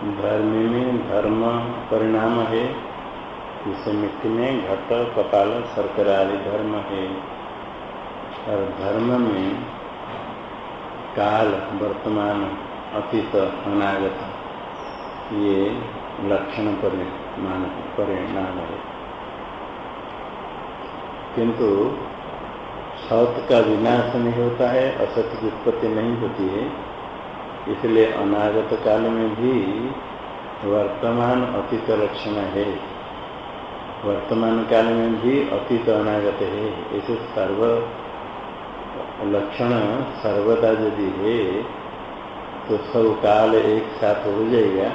धर्म में धर्म परिणाम है, जैसे मिट्टी में घट, कपाल शर्करा धर्म है। और धर्म में काल, वर्तमान, अतीत, अनागत, ये लक्षण परिणाम परिणाम है। किंतु सत का विनाश नहीं होता है असत की उत्पत्ति नहीं होती है। इसलिए अनागत काल में भी वर्तमान अतीत लक्षण है। वर्तमान काल में भी अतीत अनागत है। ऐसे सर्व लक्षण सर्वदा यदि है तो सब काल एक साथ हो जाएगा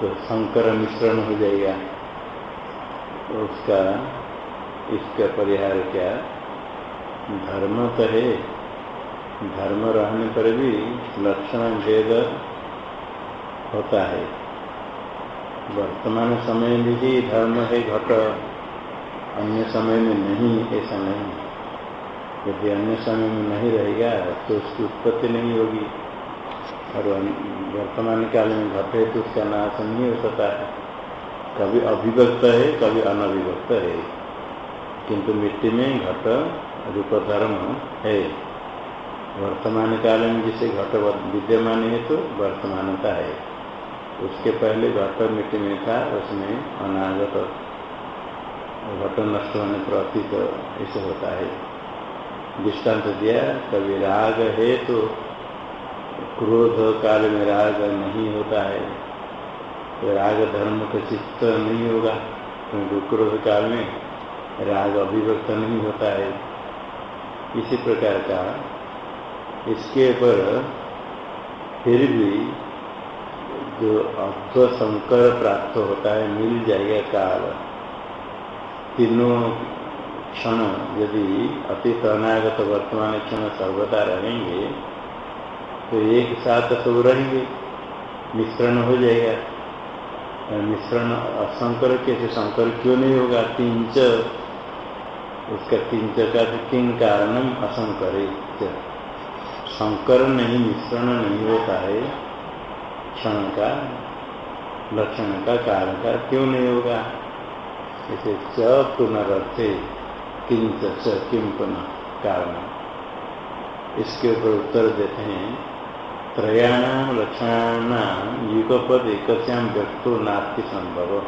तो संकर मिश्रण हो जाएगा। उसका इसका परिहार क्या? धर्म तो है। धर्म रहने पर भी लक्षण भेद होता है। वर्तमान समय में ही धर्म है घट, अन्य समय में नहीं, ऐसा नहीं। यदि अन्य समय में नहीं रहेगा तो उसकी उत्पत्ति नहीं होगी। और वर्तमान काल में घट है तो उसका नाश नहीं हो सकता है। कभी अभिव्यक्त है, कभी अनभिव्यक्त है। किंतु मिट्टी में घट रूप धर्म है। वर्तमान काल में जिसे घट विद्यमान है तो वर्तमानता है। उसके पहले घट मिट्टी में था, उसमें अनागत घट नष्ट होने पर अतीत ऐसे होता है। दृष्टांत दिया, कभी राग है तो क्रोध काल में राग नहीं होता है। तो राग धर्म का चित्त नहीं होगा, क्योंकि क्रोध काल में राग अभिव्यक्त नहीं होता है। इसी प्रकार का इसके ऊपर फिर भी जो अध्व संकर प्राप्त होता है, मिल जाएगा काल। तीनों क्षण यदि अतीत अनागत वर्तमान क्षण सर्वदा रहेंगे तो एक साथ सब रहेंगे। मिश्रण हो जाएगा। मिश्रण असंकर कैसे संकर क्यों नहीं होगा? तिंच उसका तिंच का किंग कारणम असंकर संकर नहीं, मिश्रण नहीं होता है। क्षण का, लक्षण का, कारण का, क्यों नहीं होगा? इसे च पुनरर्थे किंच किम पुनः कारण। इसके ऊपर उत्तर देते हैं त्रयाणाम लक्षणानाम युगपद एक व्यक्तो, नास्ति, संभव।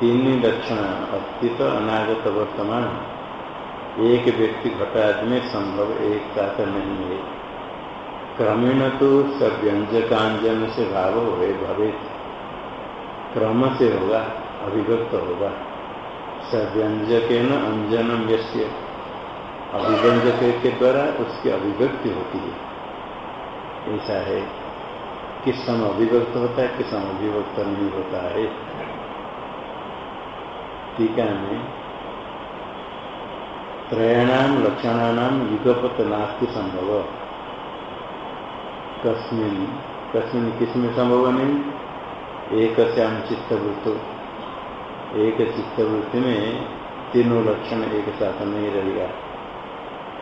तीन लक्षण, अस्तित्व, अनागत, वर्तमान। एक व्यक्ति घटाद में संभव एक साथ नहीं है। क्रमेण तो सव्यंजकांजन से भाव हो भवे क्रम से होगा, अभिव्यक्त होगा। सव्यंजक अंजनम यश्य अभिव्यंजक के द्वारा उसकी अभिव्यक्ति होती है। ऐसा है किस समय अभिव्यक्त होता है किस समय अभिव्यक्त नहीं होता है। टीका में त्रयाणाम लक्षणानाम युगपत नास्ति संभव कस्मिन कस्मिन किसमें संभव नहीं एक श्याम चित्तवृत्तो। एक चित्तवृत्ति में तीनों लक्षण एक साथ नहीं रहेगा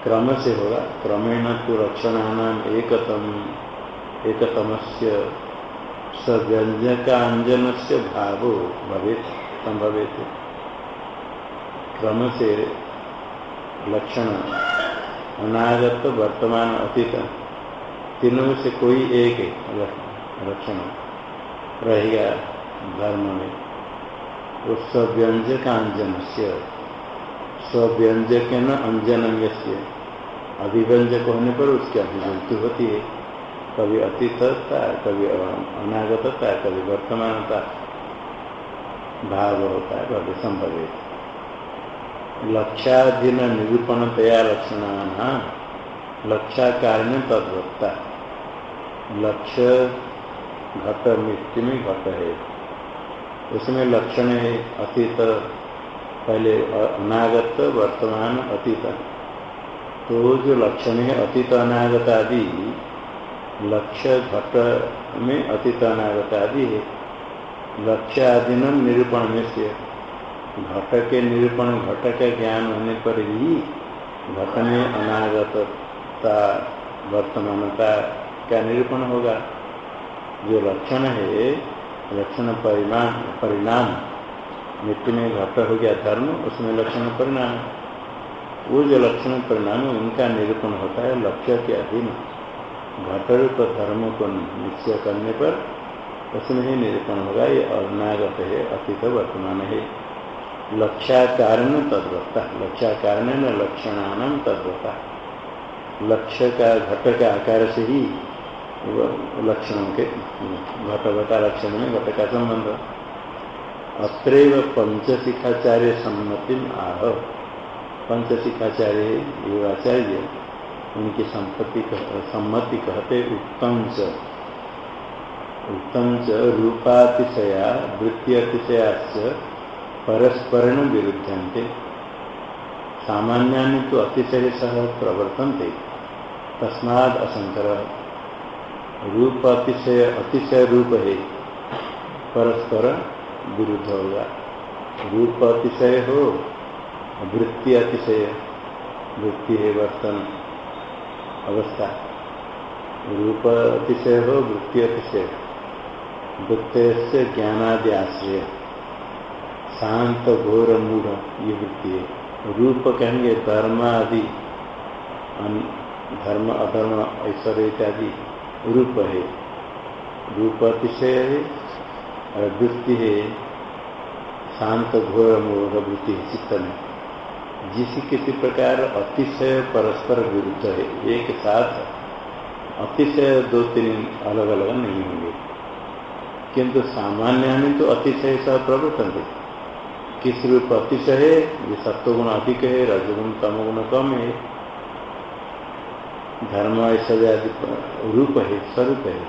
क्रम से होगा क्रमेण तो लक्षणानाम एकतम एकतम से सव्यंजकांजन से भावो भवे संभवित क्रम से लक्षण अनागत वर्तमान अतीत तीनों से कोई एक लक्षण रहेगा धर्म में। वो स्व्यंजक अंजन से स्व्यंजक न अंजनम से अभिव्यंजक होने पर उसकी अभिव्यक्ति होती है। कभी अतीतता कभी अनागतता कभी वर्तमानता भाव होता है भव्य संभवित लक्षाधीन निरूपणतया लक्षण लक्षा कारण तद्वत्ता लक्ष्य घट मिट्टी में घट है उसमें लक्षण है अतीत, पहले अनागत, वर्तमान, अतीत। तो जो लक्षण है अतीत, अनागत आदि लक्ष्य घट में अतीत, अनागत आदि है। लक्ष्य आदि निरूपण में से घट के निरूपण घट का ज्ञान होने पर ही घट में अनागतता, वर्तमानता का निरूपण होगा। जो लक्षण है, लक्षण परिमाण परिणाम मिट्टी में घट हो गया धर्म, उसमें लक्षण परिणाम। वो जो लक्षण परिणाम है, उनका निरूपण होता है लक्ष्य के अधीन। घट रूप धर्म को निश्चय करने पर उसमें ही निरूपण होगा, ये अनागत है, अतीत वर्तमान है। लक्ष्याकारण तद्वता लक्ष्याकारण न लक्षणान तद्वता लक्ष्य का घट का आकार से ही लक्षणों के घटवता लक्षण में घट का संबंध। अत्रैव पंचशिखाचार्य सम्मति आह पंचशिखाचार्य योगाचार्य उनकी संपत्ति सम्मति कहते उत्तम च। उत्तम च रूपातिशया वृत्ति परस्परण विरुद्धन्ते। सामान्यानि तो अतिशय सह प्रवर्तन्ते। तस्माद असंकर रूप अतिशय अतिशय रूप है परस्पर विरुद्ध होगा रूप अतिशय हो वृत्ति अतिशय वृत्ति है वर्तन। अवस्था। रूप अतिशय हो वृत्ति अतिशय वृत्त से ज्ञानादि आश्रय। शांत घोर मूढ़, ये वृत्ति है। रूप कहेंगे धर्म आदि धर्म, अधर्म, ऐश्वर्य इत्यादि रूप है। रूप अतिशय है, और वृत्ति है, शांत घोर मूढ़ वृत्ति है, चित्त में। जिस किसी प्रकार अतिशय परस्पर विरुद्ध है, एक साथ अतिशय दो तीन अलग अलग नहीं होंगे। किंतु सामान्य में तो अतिशय सह प्रवर्तन है। किस रूप अतिशय है ये सत्वगुण अधिक है रजगुण, तमगुण कम है। धर्म ऐश्वर्य आदि रूप है, स्वरूप है।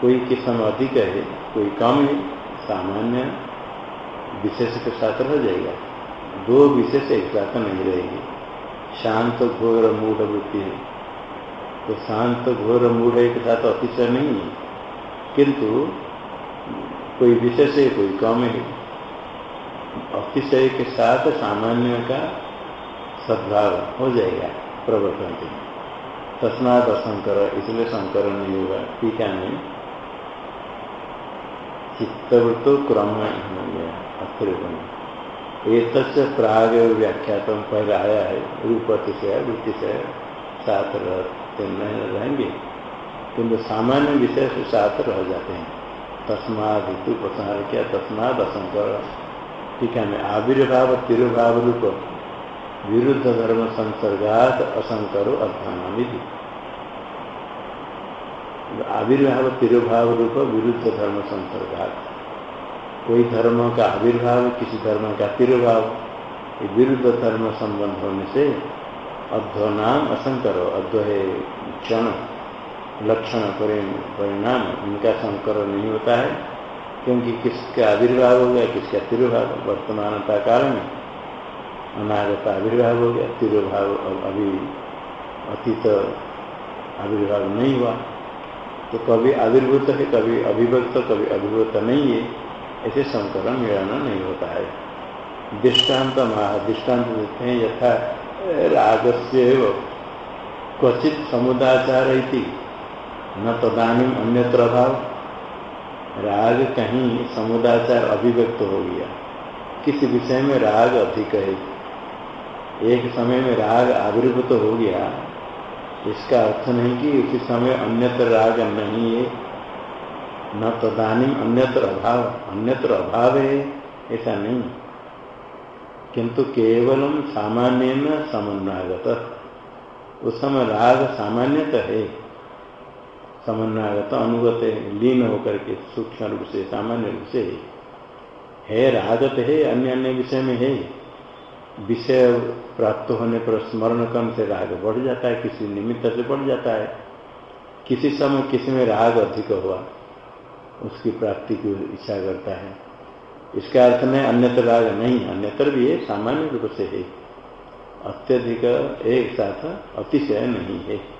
कोई किस्म अधिक है, कोई कम है, सामान्य, विशेष के साथ रह जाएगा। दो विशेष एक साथ नहीं रहेगी। शांत, घोर, मूढ़ वृत्ति है। तो शांत, घोर, मूढ़ एक साथ अतिशय नहीं है। किंतु कोई विशेष है, कोई कम है। अतिशय के साथ सामान्य का सद्भाव हो जाएगा, प्रवर्तन के तस्मात असंकर, इसलिए संकर नहीं होगा, टीका में चित्तवृत्तो क्रम हो गया अतिरिक्त। एक प्राग व्याख्यात पहले आया है रूप अतिशय वृत्तिशय साथ रहते नहीं रहेंगे। किंतु सामान्य विषय से साथ रह जाते हैं। तस्माद हेतु प्रसार किया तस्माद असंकर। टीका में आविर्भाव, तिरुभाव रूप। विरुद्ध धर्म संसर्गात असंकरो आविर्भाव, तिरुभाव रूप, विरुद्ध धर्म संसर्गात। कोई धर्म का आविर्भाव, किसी धर्म का तिरुभाव विरुद्ध धर्म संबंध होने से अध्व नाम असंकर अध्व है क्षण, लक्षण परिणाम इनका संकर नहीं होता है। क्योंकि किसका आविर्भाव हो गया, किसका तिरुभाव वर्तमानता काल में अनागत आविर्भाव हो गया, तिरुभाव अभी अतीत आविर्भाव नहीं हुआ। तो कभी आविर्भूत है, कभी अभिभक्त कभी अभिभूत नहीं है, ऐसे संकरण मिलाना नहीं होता है। दृष्टांत महा दृष्टांत देते हैं, यथा रागस्य क्वचित समुदाचार न तदानी अन्यत्र अभाव राग कहीं समुदाचार अभिव्यक्त हो गया। किसी विषय में राग अधिक है। एक समय में राग आविर्भूत तो हो गया। इसका अर्थ नहीं कि उसी समय अन्यत्र राग नहीं है। न तदानी अन्यत्र अभाव अन्यत्र अभाव है, ऐसा नहीं। किंतु केवलम सामान्य न समन्वयगत। उस समय राग सामान्यतः है। समन्वयगत अनुगत लीन होकर के सूक्ष्म रूप से, सामान्य रूप से है। रागत है अन्य अन्य विषय में है। विषय प्राप्त होने पर स्मरण कम से राग बढ़ जाता है, किसी निमित्त से बढ़ जाता है। किसी समय किसी में राग अधिक हुआ, उसकी प्राप्ति की इच्छा करता है। इसका अर्थ में अन्यत्र राग नहीं, अन्यत्र भी है, सामान्य रूप से है। अत्यधिक एक साथ अतिशय नहीं है।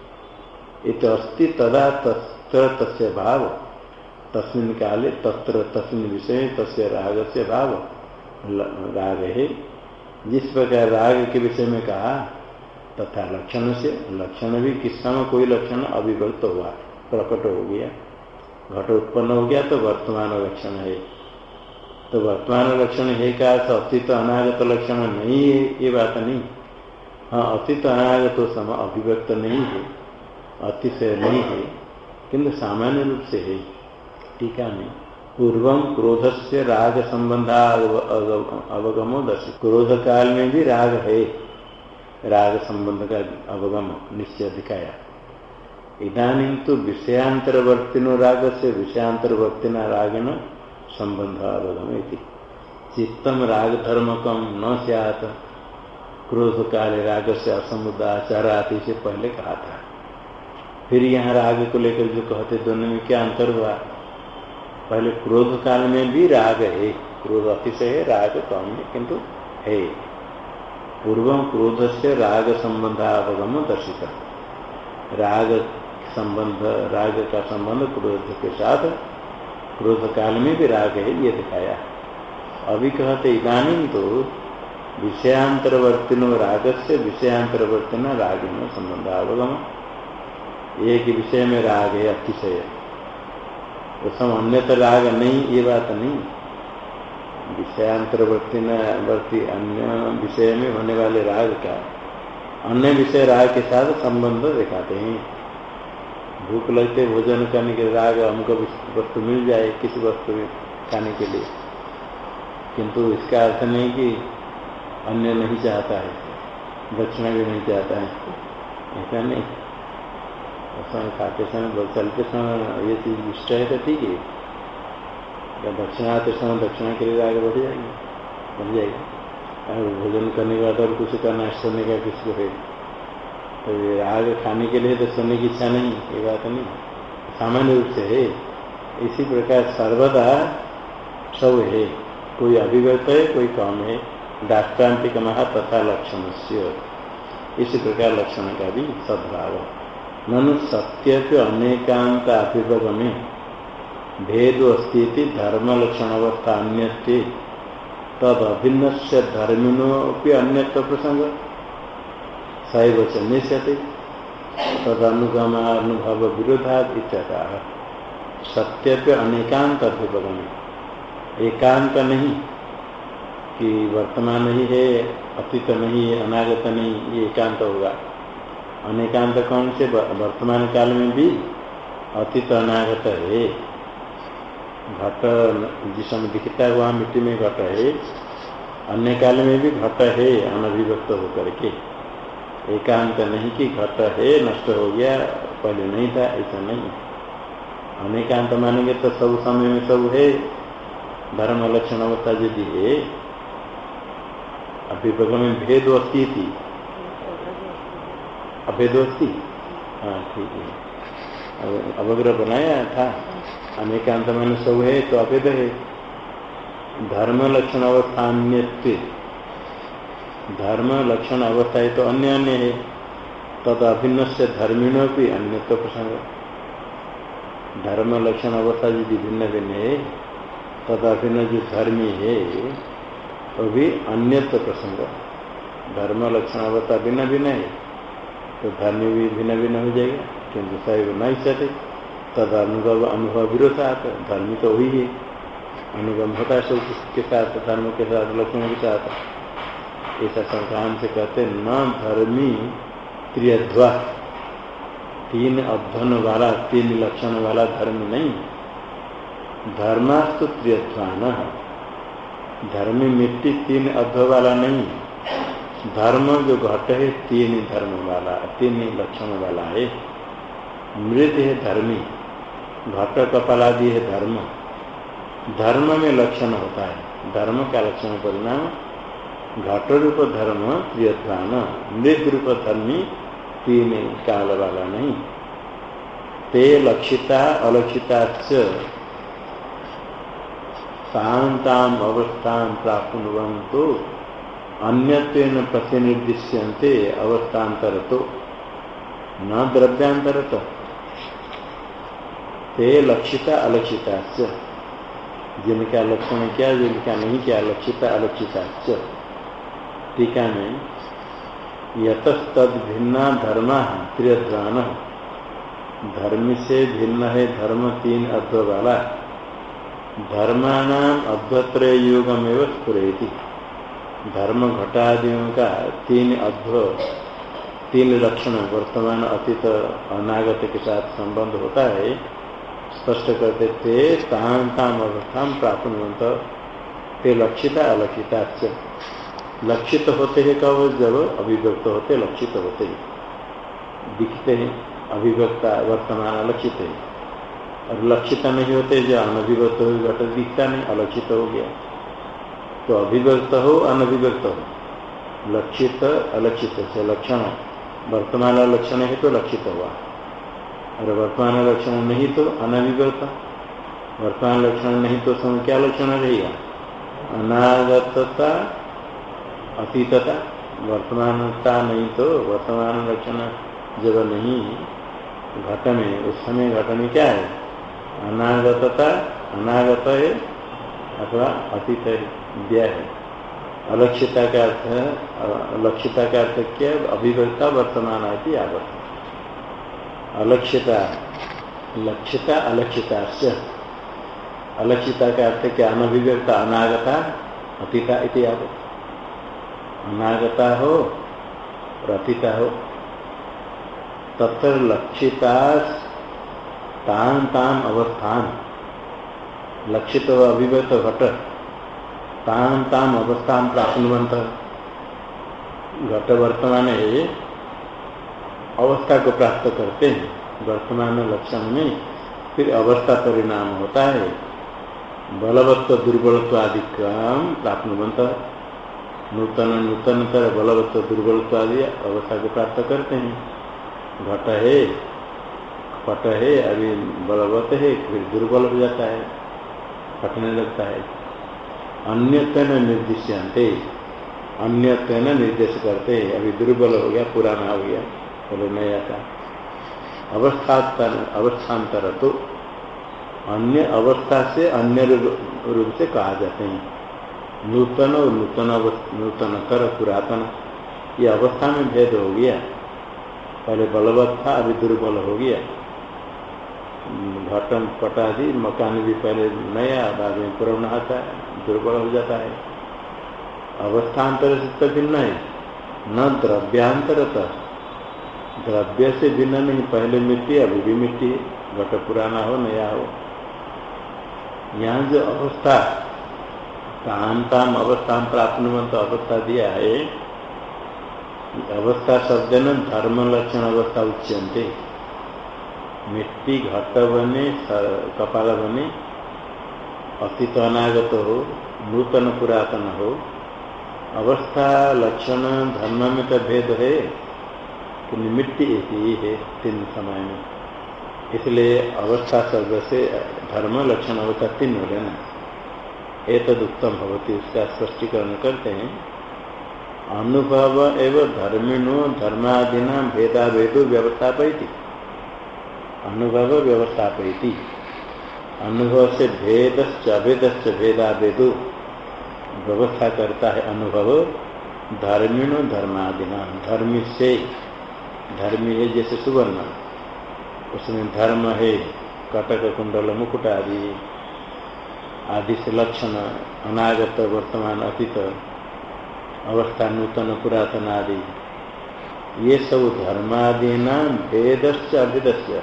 इत अस्ति तदा तत्र तस्य भाव। तस्मिन काले तत्र, तस्मिन विषय तस्य राग से भाव राग है जिस प्रकार राग के विषय में कहा, तथा लक्षण से लक्षण भी किस समय कोई लक्षण अभिव्यक्त हुआ, प्रकट हो गया, घट उत्पन्न हो गया तो वर्तमान लक्षण है। तो वर्तमान लक्षण है क्या अतीत अनागत लक्षण नहीं है, ये बात नहीं। हाँ अतीत अनागत तो सम अभिव्यक्त नहीं है। अतिशय नहीं है, किंतु सामान्य रूप से है। टीका में पूर्व क्रोध से राग संबंधा अवगमो दर्श। क्रोध काल में भी राग है। राग संबंध का अवगम निश्चय दिखाया। इधानी तो विषयांतरवर्तिनो राग से विषयांतरवर्तिना रागिन संबंध अवगम चित्तम राग धर्म न सियात। क्रोध काल राग से असमुदाचाराति से पहले कहा था। फिर यहाँ राग को लेकर जो कहते दोनों में क्या अंतर हुआ? पहले क्रोध काल में भी राग है। क्रोध अतिशय है, राग कम है, किंतु है। पूर्व क्रोध से राग संबंधावगम दर्शित राग संबंध, राग का संबंध क्रोध के साथ क्रोध काल में भी राग है, ये दिखाया। अभी कहते इधानी तो विषयांतरवर्तिनो राग से विषयांतरवर्तिन रागिनो संबंधावगम। एक विषय में राग है, अतिशय उसम अन्यत्र राग नहीं, ये बात नहीं। विषयांतरवर्ती वर्ती अन्य विषय में होने वाले राग का, अन्य विषय राग के साथ संबंध दिखाते हैं। भूख लगते भोजन करने के राग हमको वस्तु मिल जाए किसी वस्तु में खाने के लिए। किंतु इसका अर्थ नहीं कि अन्य नहीं चाहता है, दक्षिणा भी नहीं चाहता है। ऐसा नहीं। समय खाते समय चलते समय, ये चीज़ इष्ट है तो ठीक है। या दक्षिणा आते समय दक्षिणा के लिए आगे बढ़ जाएँगे बढ़ जाएगी। और भोजन करने के बाद और कुछ करना सोने का किसी को है। तो ये आग खाने के लिए तो सोने की इच्छा नहीं, ये बात नहीं सामान्य रूप से है। इसी प्रकार सर्वदा सब है। कोई अभिव्यक्त है, कोई कम है। दाष्टान्तिक महा तथा लक्षण से इसी प्रकार लक्षण का भी सद्भाव। है ननु सत्य के अनेकांत अभिभगमे भेद अस्ती धर्म लक्षण अवस्था अन्य तद अभिन्न से धर्मिनो अन्य प्रसंग सैव च निश्यते तद अनुगम अनुभव विरोधा सत्य पे अनेकांत अभिभगमे एकांत नहीं। कि वर्तमान ही है, अतीत नहीं है, अनागत नहीं, ये एकांत होगा। अनेकांत कौन से वर्तमान काल में भी अतीत अनागत है घट जिस समय दिखता है वहाँ मिट्टी में घट है अन्य काल में भी घट है, अनभिव्यक्त होकर के। एकांत नहीं कि घट है, नष्ट हो गया, पहले नहीं था, ऐसा नहीं। अनेकांत मानेंगे तो सब समय में सब है, धर्म लक्षण अवस्था यदि है अभिभग में भेद अस्ती थी अभेदोस्ती। हाँ ठीक है। अवग्रह बनाया था। अनेकांत मन सब है तो अभेद है। धर्म लक्षण अवस्था अन्य धर्म लक्षण अवस्था है तो अन्य अन्य है। तद अभिन्न से धर्मिणों भी अन्य तो प्रसंग। धर्म लक्षण अवस्था यदि भिन्न भिन्न है तद अभिन्न जो धर्मी है वो भी अन्यत्व प्रसंग। धर्म लक्षण अवस्था भिन्न भिन्न है। तो धर्म भी भिन्न भिन्न हो जाएगा, किंतु सैव नहीं सके तद अनुभव अनुभव विरोध आता धर्म तो वही है। अनुगम होता है सब के साथ, धर्म के साथ, लक्षणों के साथ। ऐसा संक्रांत से कहते न धर्मी त्रियध्वा। तीन अध्ययन वाला, तीन लक्षण वाला धर्म नहीं। धर्मास्तु त्रियध्वान। धर्मी मिट्टी तीन अध्व वाला नहीं धर्म जो घट है, तीन धर्म वाला, तीन लक्षण वाला है। मृत है धर्मी, घट कपालादि है धर्म। धर्म में लक्षण होता है। धर्म का लक्षण परिणाम घट रूप धर्म प्रियत्वान मृत रूप धर्मी, तीन काल वाला नहीं। ते लक्षिता अलक्षिता शांताम अवस्था प्राप्त तो अन्यत्व प्रतिनिर्दिश्यंते अवस्थान्तर तो न द्रव्यांतर तो ते लक्षिता अलक्षिता जिनका लक्षण क्या, जिनका नहीं क्या, लक्षिता अलक्षिता टीका में यतस्तद भिन्ना धर्म त्रियध्वान धर्म से भिन्न है धर्म तीन अध्व वाला धर्मान अध्वत्र युगमेव स्फुरेती धर्म घटादियों का तीन अध्व तीन लक्षण वर्तमान अतीत अनागत के साथ संबंध होता है, स्पष्ट करते थे ताम ताम अवस्था प्राप्त ते लक्षिता अलक्षिता लक्षित होते हैं कब? जब अभिव्यक्त होते, लक्षित होते दिखते हैं, अभिव्यक्ता, वर्तमान अलक्षित है। और लक्षित नहीं होते, जो अनभिव्यक्त हो घट दिखता नहीं, अलक्षित हो गया। तो अभिव्यक्त हो, अनभिव्यक्त हो। लक्षित, अलक्षित से लक्षण वर्तमान लक्षण है तो लक्षित हुआ। और वर्तमान लक्षण नहीं तो अनभिव्यक्त। वर्तमान लक्षण नहीं तो समय क्या लक्षण रहेगा अनागतता, अतीतता। वर्तमानता नहीं तो वर्तमान लक्षण जब नहीं, घट में, उस समय घट में क्या है? अनागतता, अनागत है अथवा अतीत है। व्या है। अलक्षिता का अर्थ अलक्षिता का अर्थ क्या? अभिव्यक्ता, वर्तमान आती आगत अलक्षिता, लक्षिता, अलक्षिता से। अलक्षिता का अर्थ क्या? अनभिव्यक्ता, अनागता, अतिता इति आगत अनागता हो और अतीता हो। तत्र लक्षिता तान तान, अवस्थान। लक्षित अभिव्यक्त घट। ताम ताम अवस्था प्राप्त घट वर्तमान है अवस्था को प्राप्त करते हैं। वर्तमान लक्षण में फिर अवस्था परिणाम होता है। बलवत्व दुर्बलत्व आदि काम प्राप्त नूतन नूतन तर बलवत्व दुर्बलत्व आदि अवस्था को प्राप्त करते हैं। घट है, पट है, अभी बलवत है, फिर दुर्बल हो जाता है। फटने लगता है। अन्यतन निर्दिश्यंते अन्यतन निर्देश करते अभी दुर्बल हो गया, पुराना हो गया, बोले नया था। अवस्थातर अवस्थान्तर तो अन्य अवस्था से अन्य रूप से कहा जाते हैं। नूतन और नूतन नूतन कर पुरातन। ये अवस्था में भेद हो गया। पहले बलवत था अभी दुर्बल हो गया। घटम पटादि मकान भी पहले नया, बाद में पुराना आता है, दुर्बल हो जाता है। अवस्थान्तर से तो भिन्न है। न द्रव्यांतरत। द्रव्य से भिन्न नहीं, पहले मिट्टी, अभी भी मिट्टी घट पुराना हो, नया हो। यहाँ जो अवस्था ताम ताम अवस्था प्राप्त अवस्था दिया है, अवस्था शब्द न धर्म लक्षण अवस्था उच्यंते। मिट्टी घट बने कपाल बने, अतीत अनागत हो, नूतन पुरातन हो, अवस्था, लक्षण, धर्म में तो भेद है कि मिट्टी एक ही है तीन समय में। इसलिए अवस्था शब्द से धर्म, लक्षण, अवस्था तीन हो गए ना। एक उत्तम भवती, उसका स्पष्टीकरण करते हैं। अनुभव एवं धर्मिणो, धर्मादीना व्यवस्था पैती अनुभव व्यवस्थापयती। अनुभव से भेद अभेद भेदा भेदो व्यवस्था करता है अनुभव, धर्मिणो धर्मादिना धर्मी से धर्मी है जैसे सुवर्ण। उसमें धर्म है, कटक, कुंडल, मुकुट आदि आदि से लक्षण, अनागत, वर्तमान, अतीत, अवस्था, नूतन, पुरातन आदि। ये सब धर्मादीना भेदस्य अभेदस्य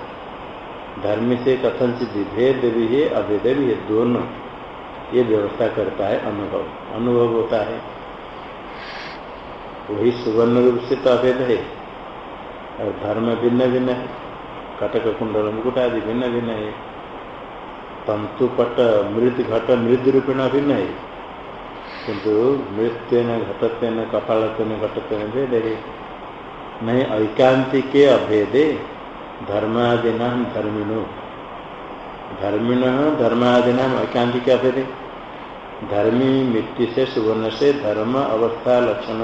धर्म से कथन से विभेद भी है, अभेद भी है, दोनों ये व्यवस्था करता है अनुभव। अनुभव होता है। वही सुवर्ण रूप से तो अभेद है। और धर्म भिन्न भिन्न है। कटक कुंडल मुकुट आदि भिन्न भिन्न है। तंतु पट, मृत घट, मृद रूपेण भिन्न है। किंतु मृत्यु न घटत्व न कपालत्व घटत्व भेद है। नहीं, ऐकांतिक अभेदे। धर्मादिना धर्मिणो धर्मिण धर्मादिना अकांति क्या फिर धर्मी मिट्टी से सुवर्ण से धर्म, अवस्था, लक्षण,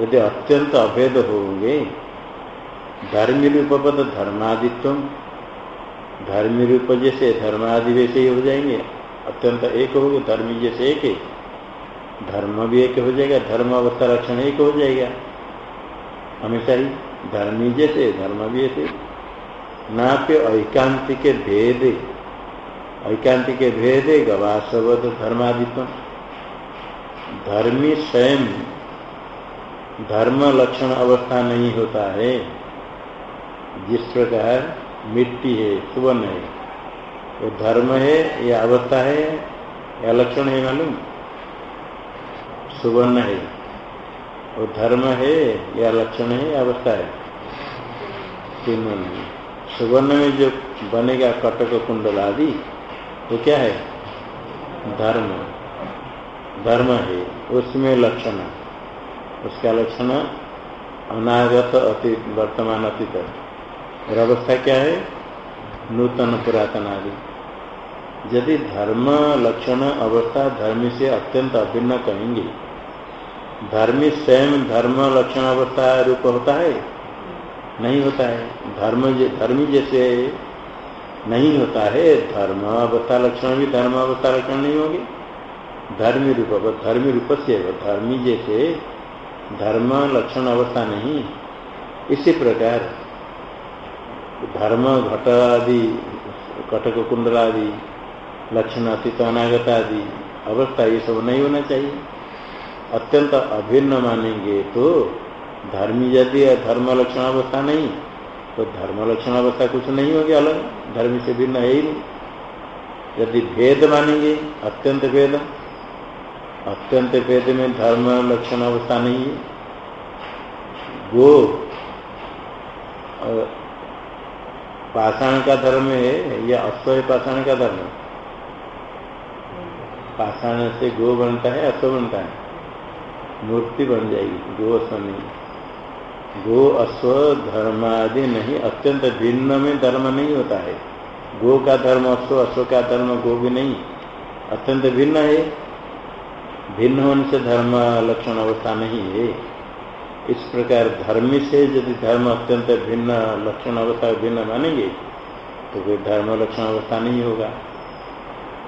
यदि अत्यंत अभेद होंगे, धर्मी रूपपद धर्मादित्व। धर्मी रूप जैसे धर्मादि वैसे ही हो जाएँगे, अत्यंत एक हो गए, धर्मी जैसे एक है। धर्म भी एक हो जाएगा, धर्म, अवस्था, लक्षण एक हो जाएगा। हमेशा ही धर्मी जैसे धर्म भी ऐसे नाप्य ऐकांतिक भेद। ऐकांतिक भेद गवासवद धर्मादित्व धर्मी स्वयं धर्म लक्षण अवस्था नहीं होता है। जिस प्रकार मिट्टी है सुवर्ण है, वो धर्म है या अवस्था है या लक्षण है मालूम? सुवर्ण है। वो धर्म है या लक्षण है, या अवस्था है? तीनों नहीं सुवर्ण में जो बनेगा कटक कुंडल आदि, वो क्या है? धर्म। धर्म है, उसमें लक्षण। उसका लक्षण अनागत अति, वर्तमान अतीत और अवस्था क्या है? नूतन पुरातन आदि। यदि धर्म, लक्षण, अवस्था धर्म से अत्यंत अभिन्न कहेंगे धर्मी स्वयं धर्म लक्षण अवस्था रूप होता है? नहीं होता है। धर्म धर्मी जैसे नहीं होता है। धर्म अवस्था लक्षण भी धर्म अवस्था लक्षण नहीं होगी। धर्मी रूप धर्मी रूप से धर्मी जैसे धर्म लक्षण अवस्था नहीं। इसी प्रकार धर्म घट आदि कटक कुंडल आदि, लक्षण, अतीत, अनागत आदि, अवस्था ये सब नहीं होना चाहिए। अत्यंत अभिन्न मानेंगे तो धर्मी यदि धर्म लक्षण अवस्था नहीं तो धर्म लक्षण अवस्था कुछ नहीं होगी अलग। धर्म से भिन्न है ही नहीं। यदि भेद मानेंगे, अत्यंत भेद अत्यंत भेद में धर्म लक्षण अवस्था नहीं है। गो पाषाण का धर्म है या अश्व पाषाण का धर्म? पाषाण से गो बनता है, अश्व बनता है। मूर्ति बन जाएगी। गो अश्व गो अश्व धर्म आदि नहीं, अत्यंत भिन्न में धर्म नहीं होता है। गो का धर्म अश्व अश्व का धर्म गो भी नहीं। अत्यंत भिन्न है। भिन्न होने से धर्म लक्षण अवस्था नहीं है। इस प्रकार धर्म से यदि धर्म अत्यंत भिन्न, लक्षण अवस्था भिन्न मानेंगे तो कोई धर्म लक्षण अवस्था नहीं होगा।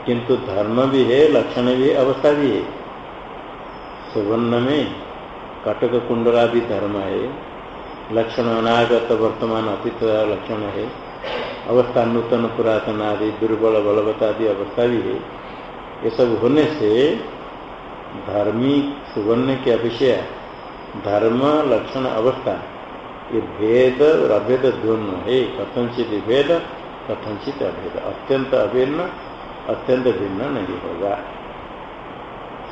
किंतु धर्म भी है, लक्षण भी अवस्था भी है। सुवर्ण में कटक कुंडला भी धर्म है लक्षण अनागत वर्तमान अतीत लक्षण है अवस्था नूतन पुरातन आदि दुर्बल बलवता आदि अवस्था भी है ये सब होने से धर्मी सुवर्ण के अभिषय, धर्म, लक्षण, अवस्था, ये भेद और अभेद दोनों है। कथनचित भेद, कथनचित अभेद। अत्यंत अभिन्न, अत्यंत भिन्न नहीं होगा।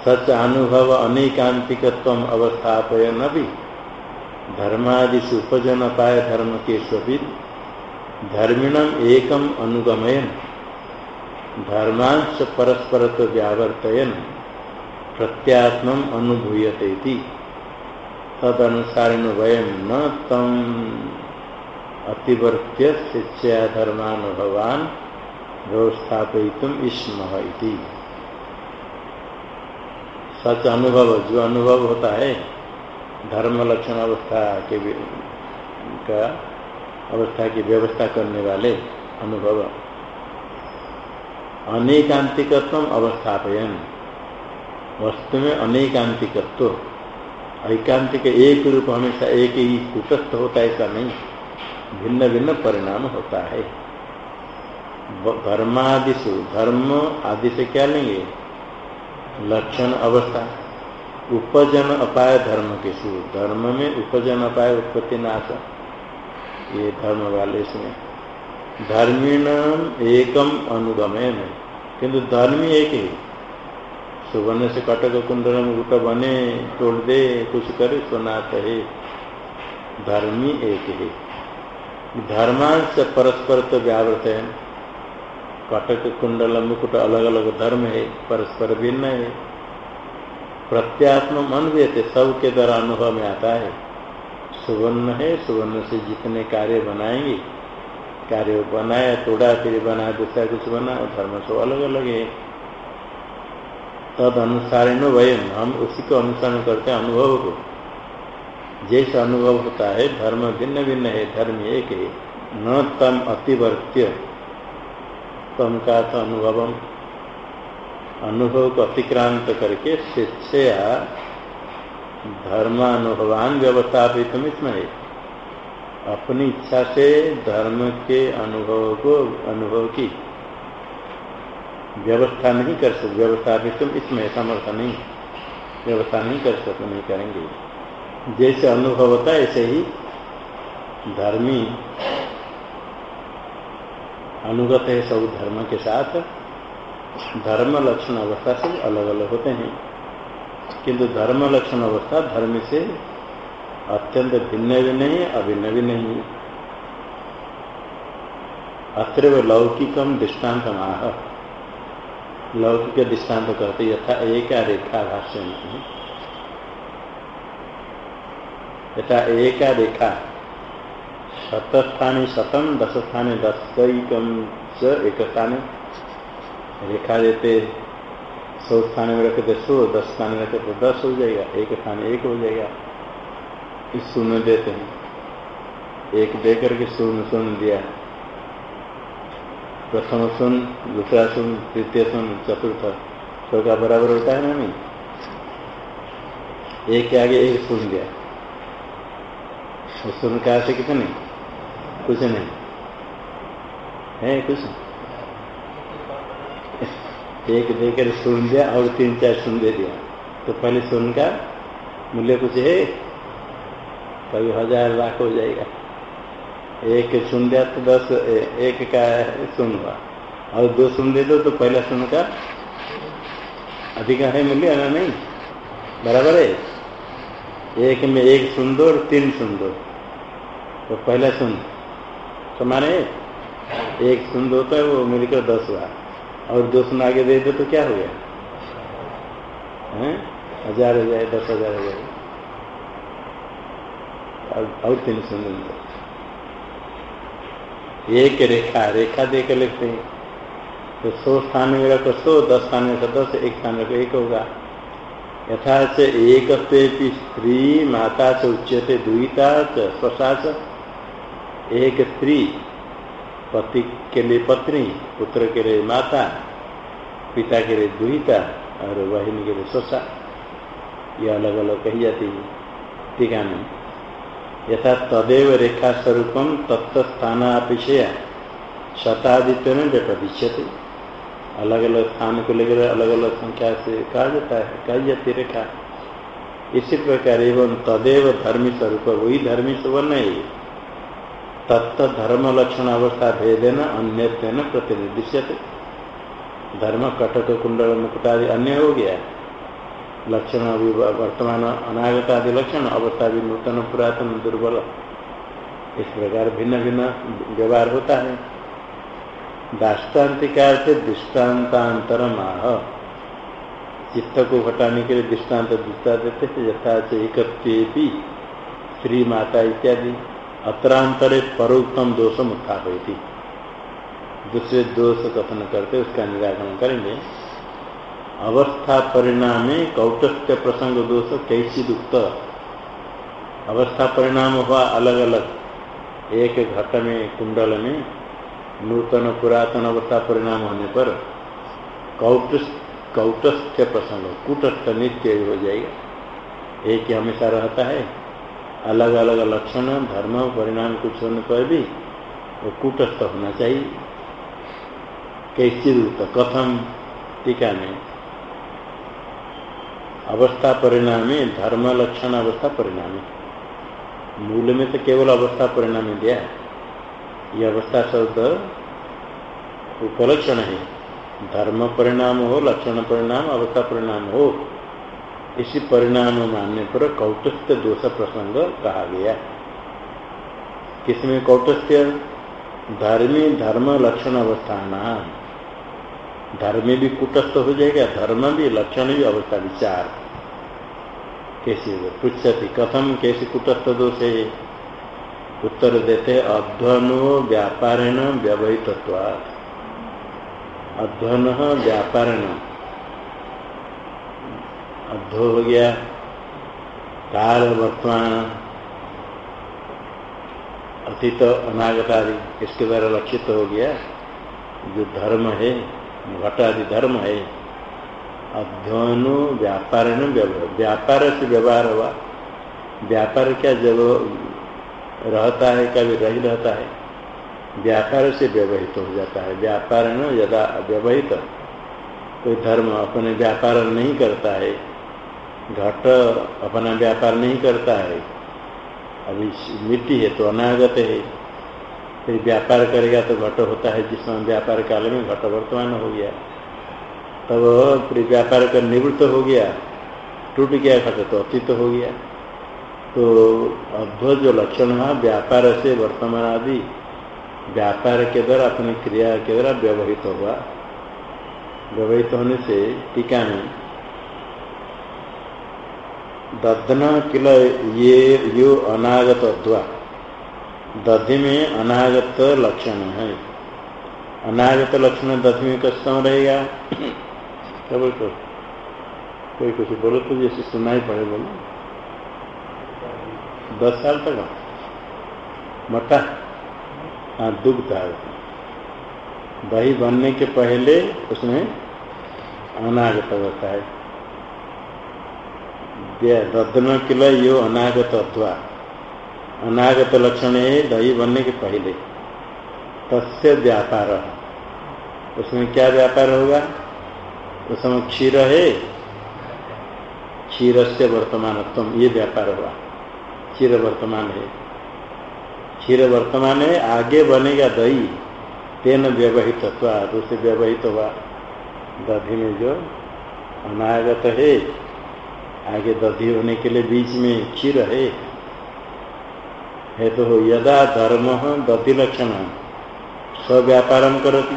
सच अनुभव अनेकांतिकत्व अवस्थापयन भी धर्मादि उपजन पाए धर्म के स्वभिद धर्मिणम एकम अनुगमयन। धर्मांश परस्पर तो व्यावर्तयन प्रत्यात्म अनुभूयते तदनुसारेण वयम न तम अतिवर्त्य शिक्षा धर्मानुभवान व्यवस्थापयितुम स्म सच अनुभव, जो अनुभव होता है, धर्म लक्षण अवस्था के का अवस्था की व्यवस्था करने वाले अनुभव। अनेकांतिकत्व अवस्थापयन। वस्तु में अनेकांतिकत्व। ऐकांतिक एक रूप हमेशा एक ही कुटस्थ होता है, ऐसा नहीं। भिन्न भिन्न परिणाम होता है। धर्मादिशु धर्म आदि से क्या लेंगे? लक्षण अवस्था। उपजन अपाय धर्म के सु धर्म में उपजन अपाय उत्पत्ति नाश। ये धर्म वाले इसमें। धर्मीण एकम अनुगमय में किंतु धर्मी एक ही। सुवर्ण से कटक कुंडल मुकुट बने, तोड़ दे, कुछ करे सुनात है धर्मी एक है। धर्मांश परस्पर तो व्यावृत है। कटक कुंडल मुकुट अलग अलग धर्म है, परस्पर भिन्न है। प्रत्यात्म मन भी थे सबके द्वारा अनुभव में आता है। सुवर्ण है, सुवर्ण से जितने कार्य बनाएँगे, कार्य बनाया, तोड़ा, फिर बनाया दूसरा कुछ बना धर्म सब अलग अलग है। तद अनुसार वयम, हम उसी को अनुसरण करते हैं अनुभव को। जैसा अनुभव होता है, धर्म भिन्न भिन्न है, धर्म एक है। न तम अतिवर्त्य। तम का अनुभव अनुभव को अतिक्रांत करके स्वेच्छया धर्मानुभवान व्यवस्थापित इसमें है। अपनी इच्छा से धर्म के अनुभव को, अनुभव की व्यवस्था नहीं कर सकते व्यवस्था भी तुम इसमें समर्थ नहीं। व्यवस्था नहीं कर सकते नहीं करेंगे। जैसे अनुभव होता है, ऐसे ही धर्मी अनुगत है सब धर्म के साथ। धर्म, लक्षण, अवस्था से अलग अलग होते हैं। किंतु धर्म, लक्षण, अवस्था धर्म से अत्यंत भिन्न भी नहीं, अभिन्न भी नहीं। अत्र लौकिकम दृष्टांत आह। लौकिक दृष्टांत कहते यथा एक रेखा भाष्य में यथा एक रेखा। शतस्थानी शतम दस स्थाने दसकम च एक स्थाने रेखा देते सौ स्थान में रखे थे सौ दस स्थान में रखे तो दस हो जाएगा एक स्थान एक हो जाएगा। इस शून्य देते हैं। एक दे करके शून्य शून्य दिया। प्रथम सुन दूसरा सुन तृतीय सुन चतुर्थ। सौ का बराबर होता है ना नहीं? एक के आगे एक सुन दिया। सुन का से कितने? कुछ नहीं है कुछ एक देकर सुन दिया और तीन चार सुन दे दिया। तो पहले सुन का मूल्य कुछ है? कभी हज़ार लाख हो जाएगा। एक सुन दिया तो दस एक का सुन हुआ। और दो सुन दे दो तो पहला सुन का अधिक है मूल्य ना नहीं? बराबर है। एक में एक सुन दो और तीन सुन दो। तो पहला सुन। समान है एक सुन दो तो वो मिलकर दस हुआ। और दो सुन आगे दे दो तो क्या हो गया? हज़ार हो जाए दस हज़ार हो जाए और तीन सुन एक रेखा रेखा दे कर लिखते हैं। तो सौ स्थान में रखो सौ, दस स्थान में रखो दस, एक स्थान रखो एक होगा। यथा से एक स्त्री, माता से उच्चते दुईता स्वसा एक स्त्री पति के लिए पत्नी, पुत्र के लिए माता, पिता के लिए दुहिता और बहन के लिए स्वसा ये अलग अलग कही जाती है। टीका में यथा तदेव रेखा स्वरूपम तत्स्थानापेक्षया शतादित्य में व्यपदिश्यते। अलग अलग स्थान को लेकर अलग अलग संख्या से कहा जाता है, कही जाती रेखा। इसी प्रकार एवं तदेव धर्मी स्वरूप, वही धर्मी स्वर्ण है। तत्त धर्म लक्षण अवस्था भेदेन अन्य प्रतिनिधिष्यते। धर्म कटक, कुंडल मुकुट अन्य हो गया। लक्षण अभी वर्तमान अनागत लक्षण, अवस्था भी नूतन, पुरातन, दुर्बल। इस प्रकार भिन्न भिन्न व्यवहार होता है। दाष्टान्तिका से दृष्टान्तांतर आह चित्त को घटाने के लिए दृष्टांत दूसरा देते यथा एक श्री माता इत्यादि। अत्रांतरे परोक्तम दोषम उत्थापयती दूसरे दोष कथन करते उसका निराकरण करेंगे। अवस्था परिणाम कौटस्थ्य प्रसंग दोष कैसी दुक्त? अवस्था परिणाम हुआ अलग अलग एक घट में, कुंडल में, नूतन पुरातन अवस्था परिणाम होने पर कौटस्थ्य प्रसंग, कुटस्थ नित्य हो जाएगा। एक ही हमेशा रहता है। अलग अलग लक्षण धर्म परिणाम कुछ होने पर भी वो कूटस्थ होना चाहिए। कैसी रूप कथम, टीका में। अवस्था परिणाम धर्म लक्षण अवस्था परिणाम मूल में तो केवल अवस्था परिणाम दिया ये अवस्था शब्द उपलक्षण है। धर्म परिणाम हो, लक्षण परिणाम, अवस्था परिणाम हो। इसी परिणाम मानने पर कौटस्थ्य दोष प्रसंग कहा गया। किसमें कौटस्थ्य धर्मी धर्म लक्षण अवस्थान धर्म भी कुटस्थ हो जाएगा, धर्म भी लक्षण भी अवस्था विचार। कैसे पृछती कथम कैसे कुटस्थ दोष है? उत्तर देते, अध्वनो व्यापारेण व्यवहित अध्वन व्यापारेण। अद्धो हो गया। काल वर्तमान। अतीत अनागत आदि इसके द्वारा लक्षित हो गया। जो धर्म है घट आदि धर्म है अध्ययन व्यापार व्यापार से व्यवहार हुआ। व्यापार क्या जब रहता है, कभी रही रहता है, व्यापार से व्यवहित हो जाता है। व्यापार न यदा व्यवहित कोई धर्म अपने व्यापार नहीं करता है घट अपना व्यापार नहीं करता है। अभी मिट्टी है तो अनागत है। फिर व्यापार करेगा तो घट होता है जिसमें व्यापार काल में घट वर्तमान हो गया। तब फिर व्यापार कर निवृत्त हो गया, टूट गया, घट तो अतीत हो गया। तो अद्भुत जो लक्षण है, व्यापार से वर्तमान आदि, व्यापार के द्वारा, अपनी क्रिया के द्वारा व्यवहित होगा। व्यवहित होने से टीका में दधना किल ये, यो अनागत दधि में अनागत लक्षण है। अनागत लक्षण दधि में कष्टम रहेगा? कब तो कोई कुछ बोलो तो जैसे सुना ही पड़े बोलो। दस साल तक। मटा हाँ दुग्ध दही बनने के पहले उसमें अनागत होता है। दधन किला यो अनागत अथवा। अनागत लक्षण है दही बनने के पहले। तस्य व्यापार। उसमें क्या व्यापार होगा? उसमें क्षीर है। क्षीर से वर्तमान ये व्यापार होगा। क्षीर वर्तमान है। क्षीर वर्तमान है, आगे बनेगा दही। तेन व्यवहित उसे व्यवहित हुआ दधि में जो अनागत है। आगे दधि होने के लिए बीच में क्षीर है है तो यदा धर्म दधि लक्षण। स्व्यापारम करती।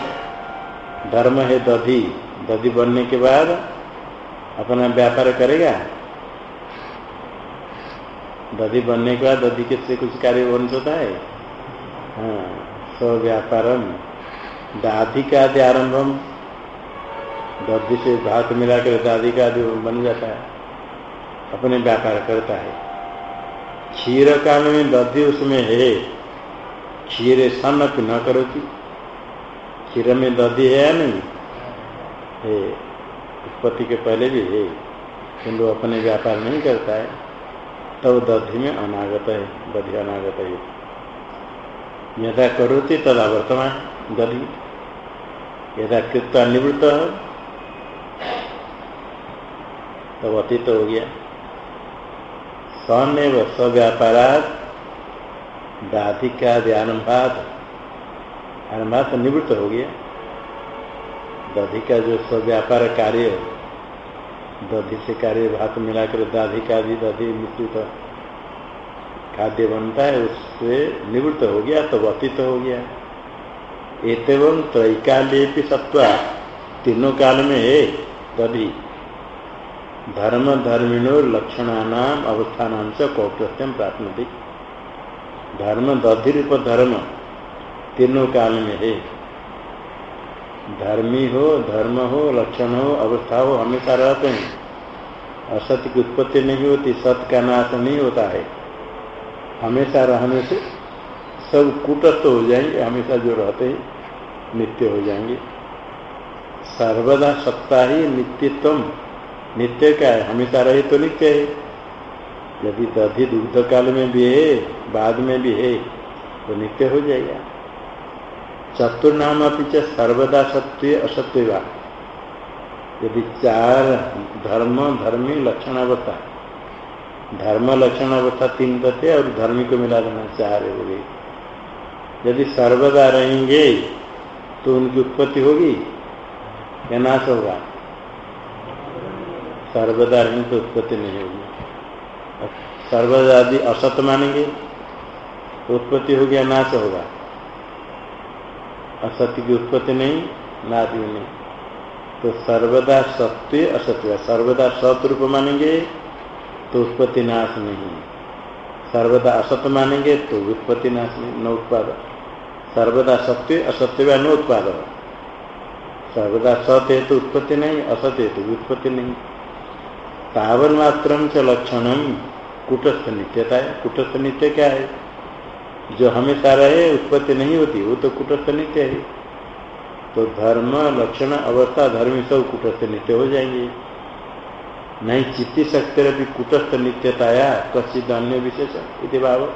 धर्म है दधि। दधि बनने के बाद अपना व्यापार करेगा। दधि बनने के बाद दधि के से कुछ कार्य बन सकता है। हाँ स्व्यापारम दाधि का आदि आरंभम दधि से भात मिलाकर दादी का आदि बन जाता है। अपने व्यापार करता है। क्षीर काल में दधि उसमें है। क्षीर सन न करो की क्षीर में दधि है या नहीं? है। उत्पत्ति के पहले भी है। किंतु अपने व्यापार नहीं करता है। तब तो दधि में अनागत है। दधि अनागत है। यदा करोति तदा वर्तमान दधि। यदा कृत्वा निवृत्त तब अतीत हो गया। सन एव स्व्यापारात दाधिकादि आरंभात आरंभात निवृत्त हो गया। दधि का जो स्व्यापार कार्य दधि से कार्य भात मिलाकर दाधि का भी दधि मिश्रित खाद्य बनता है, उससे निवृत्त हो गया तो अतीत हो गया। एतव त्रैकाल्य भी सत्वा तीनों काल में है दधि धर्म धर्मिणो लक्षणानाम अवस्थान से कौटस्थ्यम प्राप्त धर्म दधिरूप धर्म तीनों काल में है। धर्मी हो, धर्म हो, लक्षण हो, अवस्था हो, हमेशा रहते हैं। असत्य की उत्पत्ति नहीं होती सत्य का नाश नहीं होता है। हमेशा रहने से सब कुटस्थ हो जाएँगे, हमेशा जो रहते हैं, नित्य हो जाएँगे। सर्वदा सत्ता ही नित्यत्व नित्य का है हमेशा रहे तो नित्य है। यदि दधि दुग्ध काल में भी है, बाद में भी है तो नित्य हो जाएगा। चतुर्नाम अपनी सर्वदा सत्य असत्य यदि चार धर्म, धर्मी लक्षण अवस्था धर्म लक्षण अवस्था तीन तथ्य और धर्मी को मिला देना चार हो गई यदि सर्वदा रहेंगे तो उनकी उत्पत्ति होगी या नाश होगा? सर्वदा रहेंगे तो उत्पत्ति नहीं होगी। सर्वदा असत मानेंगे तो उत्पत्ति हो गया, नाश होगा। असत्य की उत्पत्ति नहीं, नाश भी नहीं। तो सर्वदा सत्य असत्य सर्वदा सत रूप मानेंगे तो उत्पत्ति नाश नहीं सर्वदा असत मानेंगे तो उत्पत्ति नाश नहीं, न उत्पाद। सर्वदा सत्य, असत्य व न उत्पाद। सर्वदा सत्य है तो उत्पत्ति नहीं असत्य है तो उत्पत्ति नहीं। तावन मात्र लक्षण कुटस्थ नित्यता है कुटस्थ नित्य क्या है? जो हमेशा रहे, उत्पत्ति नहीं होती, वो तो कुटस्थ नित्य है। तो धर्म, लक्षण, अवस्था, धर्म सब कुटस्थ नित्य हो जाएँगे। नहीं, चित्ती शक्ति भी कुटस्थ नित्यताया कश्चित अन्य विशेष भाव।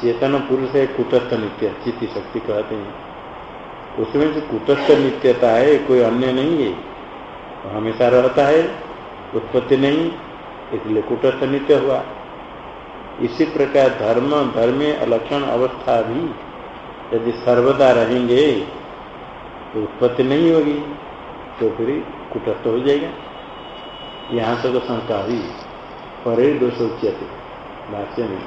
चेतन पुरुष है कुटस्थ नित्य चित्ती शक्ति कहते हैं। उसमें जो कुटस्थ नित्यता है, कोई अन्य नहीं है। हमेशा रहता है। उत्पत्ति नहीं, इसलिए कुटस्थ नित्य हुआ। इसी प्रकार धर्म धर्म लक्षण अवस्था भी यदि सर्वदा रहेंगे तो उत्पत्ति नहीं होगी तो फिर कुटस्थ हो जाएगा। यहाँ से तो शंका परे दोष उच्यते, भाष्य में।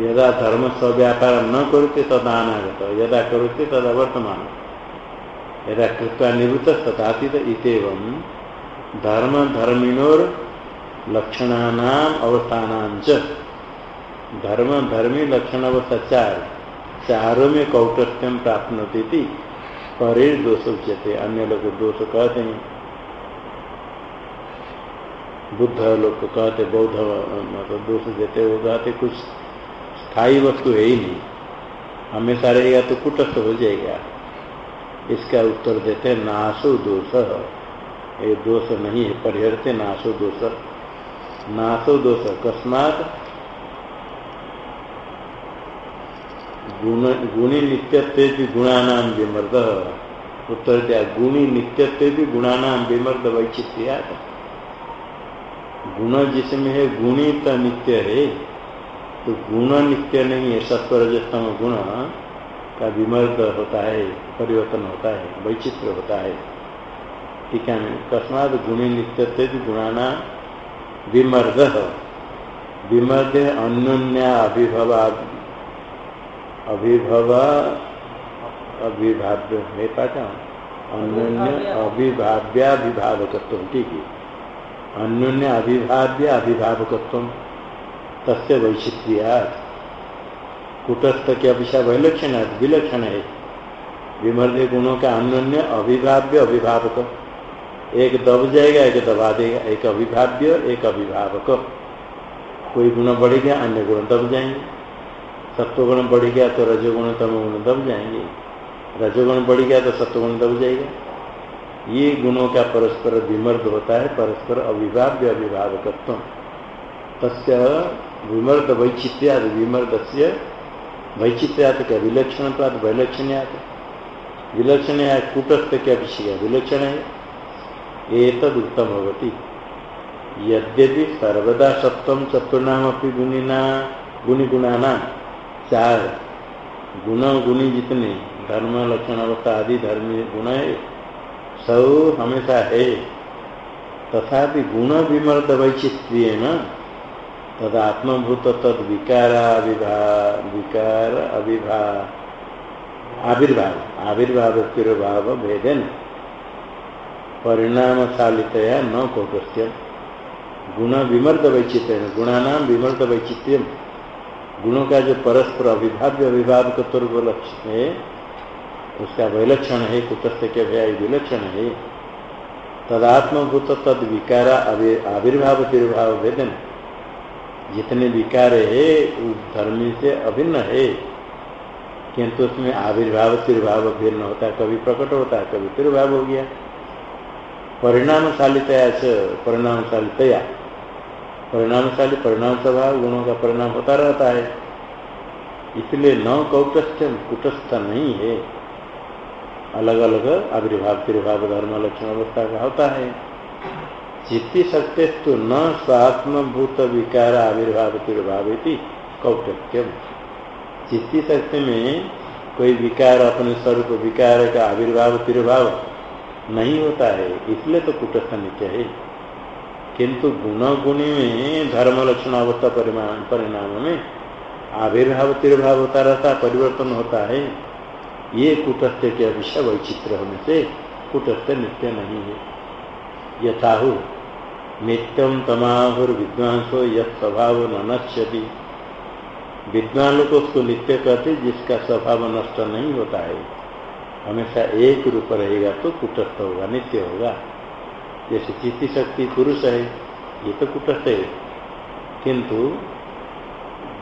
यदा धर्म स्व्यापार न करते तदा अनागत, यदा करोते तदा वर्तमान। यदा कृत्वा निवृत्त तथातीत इतव धर्म धर्मिणोर लक्षणान अवस्थान धर्म धर्मी लक्षण अवस्था चार। चारों में कौटस्थ्यम प्राप्त होती थी परे दोष उच्यते अन्य लोग दोष कहते हैं। बुद्ध लोग कहते बौद्ध मतलब दोष देते वो कहते कुछ स्थायी वस्तु है ही नहीं। हमेशा रहेगा तो कुटस्थ हो जाएगा। इसका उत्तर देते हैं नाशो दोष ये दोष नहीं है, परिहरते नाशो दोष। नाशो दोष अकस्मात गुणी नित्यत्व भी गुणानाम विमर्द। उत्तर दिया, गुणी नित्यत्व भी गुणानाम विमर्द वैचित्र्या गुण जिसमें है गुणी तो नित्य है तो गुण नित्य नहीं है, सत्वरजतम गुण। का विमर्द होता है, परिवर्तन होता है, वैचित्र होता है। ठीक है? कस्मात गुणी नित्य गुणाना विमर्द विमर्द अन्योन्या अभिभवा, अभिभव, अभिभाव्य, है पाठा अन्योन्य अभिभाव्याभिभावकत्व ठीक है? अन्योन्य अभिभाव्य अभिभावकत्व, तस्य वैचित्र्या कुटस्थ के अभिषा वैलक्षण है, विलक्षण है। विमर्द गुणों का अन्य अभिभाव्य अभिभावक। एक दब जाएगा, एक दबा देगा। एक अभिभाव्य एक अभिभावक। कोई गुण बढ़ गया, अन्य गुण दब जाएँगे। सत्वगुण बढ़ गया तो रजोगुण तम गुण दब जाएँगे। रजोगुण बढ़ गया तो सत्वगुण दब जाएगा। ये गुणों का परस्पर विमर्द होता है, परस्पर अभिभाव्य अभिभावकत्व। तस्य विमर्द वैचित्र्याद विमर्द से वैचित्र्यात क्या विलक्षण वैलक्षण्यात विलक्षण या कूटस्थ क्या विषय विलक्षण है। एक उत्तम होती यद्यपि सर्वदा सप्तम चतुर्णाम अपनी गुणिना गुणी गुणाना चार गुण गुणी जितने धर्म, लक्षण, अवस्था आदि धर्म गुण है सब हमेशा है। तथापि गुण विमर्द वैचित्र्य न तद आत्मभूत तद विकारा विकार अभिभा आविर्भाव आविर्भाव तिरुभाव भेदन परिणामशालितया न कौटस्थ्य गुण विमर्द वैचित्र्य गुणानाम विमर्द वैचित्र्यम गुणों का जो परस्पर अभिभाव्य अभिभावक तौर लक्षण है, उसका विलक्षण है कुटस्थ के भय विलक्षण है। तदात्मभूत तद विकार आविर्भाव तिरुभाव भेदन जितने विकार है धर्मी से अभिन्न है। किंतु उसमें आविर्भाव, तिरुभाव भिन्न होता है, कभी प्रकट होता है, कभी तिरुभाव हो गया। परिणामशालितया से परिणामशालितया परिणामशाली परिणाम स्वभाव, गुणों का परिणाम होता रहता है। इसलिए न कौटस्थ कुटस्थ नहीं है। अलग अलग आविर्भाव, तिर्भाव, धर्म, लक्षण, अवस्था का होता है। चित्ती तो न स्वात्मभूत विकार आविर्भाव तिर्भाव कौटस्थ्यम चित्ती शक्ति में कोई विकार अपने स्वरूप विकार का आविर्भाव तिर्भाव नहीं होता है, इसलिए तो कुटस्थ नित्य है। किंतु गुण गुणी में, धर्म लक्षण अवस्था परिणाम में आविर्भाव तिर्भाव होता रहता, परिवर्तन होता है। ये कुटस्थ के विषय वैचित्र होने से कुटस्थ नित्य नहीं है। यथाहु नित्यम तमाहुर विद्वांसो यह स्वभाव न नश्यति। विद्वान लोग उसको नित्य कहते जिसका स्वभाव नष्ट नहीं होता है। हमेशा एक रूप रहेगा तो कुटस्थ होगा, नित्य होगा। जैसे चित्ती शक्ति पुरुष है, ये तो कुटस्थ है। किंतु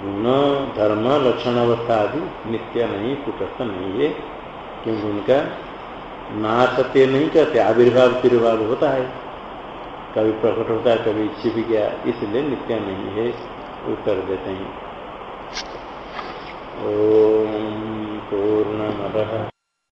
गुण, धर्म लक्षण अवस्था आदि नित्य नहीं, कुटस्थ नहीं है। क्योंकि उनका नाशते नहीं कहते आविर्भाव, तिर्भाव होता है। कभी प्रकट होता है कभी छिप गया इसलिए नित्य नहीं है, उत्तर देते हैं। ओम पूर्ण मद